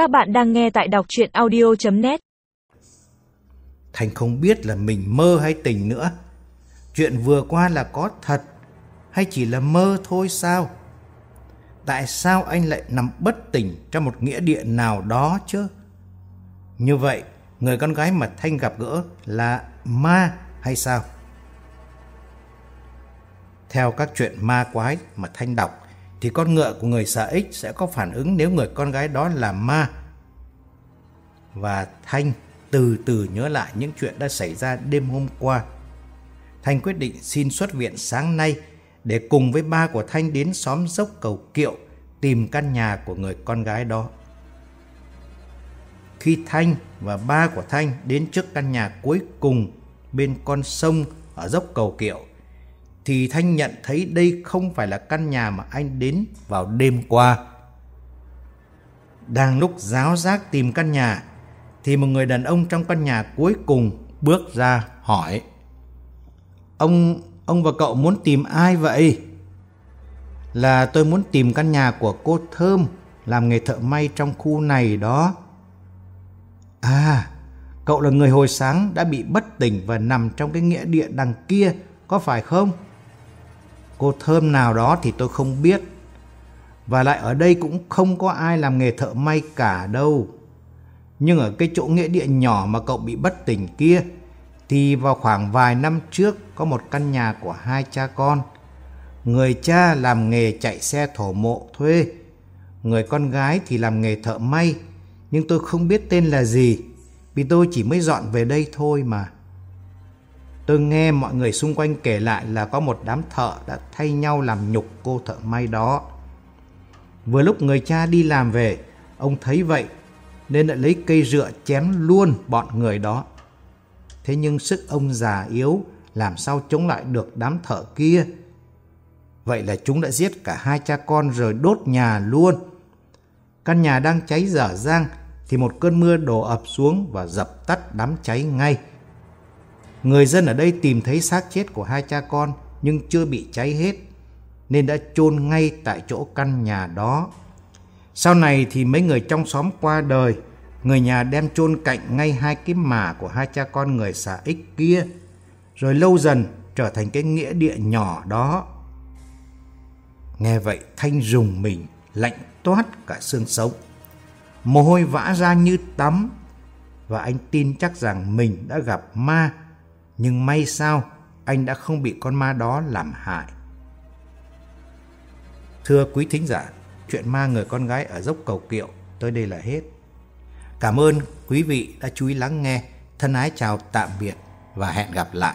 Các bạn đang nghe tại đọc chuyện audio.net Thành không biết là mình mơ hay tỉnh nữa. Chuyện vừa qua là có thật hay chỉ là mơ thôi sao? Tại sao anh lại nằm bất tỉnh trong một nghĩa địa nào đó chứ? Như vậy, người con gái mà Thanh gặp gỡ là ma hay sao? Theo các chuyện ma quái mà Thanh đọc, thì con ngựa của người xà ích sẽ có phản ứng nếu người con gái đó là ma. Và Thanh từ từ nhớ lại những chuyện đã xảy ra đêm hôm qua. Thanh quyết định xin xuất viện sáng nay để cùng với ba của Thanh đến xóm dốc cầu kiệu tìm căn nhà của người con gái đó. Khi Thanh và ba của Thanh đến trước căn nhà cuối cùng bên con sông ở dốc cầu kiệu, thì Thanh nhận thấy đây không phải là căn nhà mà anh đến vào đêm qua. Đang lúc giáo giác tìm căn nhà, thì một người đàn ông trong căn nhà cuối cùng bước ra hỏi. Ông, ông và cậu muốn tìm ai vậy? Là tôi muốn tìm căn nhà của cô Thơm, làm nghề thợ may trong khu này đó. À, cậu là người hồi sáng đã bị bất tỉnh và nằm trong cái nghĩa địa đằng kia, có phải không? Cô Thơm nào đó thì tôi không biết. Và lại ở đây cũng không có ai làm nghề thợ may cả đâu. Nhưng ở cái chỗ nghĩa địa nhỏ mà cậu bị bất tỉnh kia, thì vào khoảng vài năm trước có một căn nhà của hai cha con. Người cha làm nghề chạy xe thổ mộ thuê. Người con gái thì làm nghề thợ may, nhưng tôi không biết tên là gì, vì tôi chỉ mới dọn về đây thôi mà. Tôi nghe mọi người xung quanh kể lại là có một đám thợ đã thay nhau làm nhục cô thợ may đó. Vừa lúc người cha đi làm về, ông thấy vậy nên đã lấy cây rựa chém luôn bọn người đó. Thế nhưng sức ông già yếu làm sao chống lại được đám thợ kia. Vậy là chúng đã giết cả hai cha con rồi đốt nhà luôn. Căn nhà đang cháy dở dang thì một cơn mưa đổ ập xuống và dập tắt đám cháy ngay. Người dân ở đây tìm thấy xác chết của hai cha con nhưng chưa bị cháy hết nên đã chôn ngay tại chỗ căn nhà đó. Sau này thì mấy người trong xóm qua đời, người nhà đem chôn cạnh ngay hai cái mả của hai cha con người xã ích kia, rồi lâu dần trở thành cái nghĩa địa nhỏ đó. Nghe vậy Thanh rùng mình, lạnh toát cả xương sống. Mồ hôi vã ra như tắm, và anh tin chắc rằng mình đã gặp ma nhưng may sao anh đã không bị con ma đó làm hại. Thưa quý thính giả, chuyện ma người con gái ở dốc cầu kiệu tới đây là hết. Cảm ơn quý vị đã chú ý lắng nghe. Thân ái chào tạm biệt và hẹn gặp lại.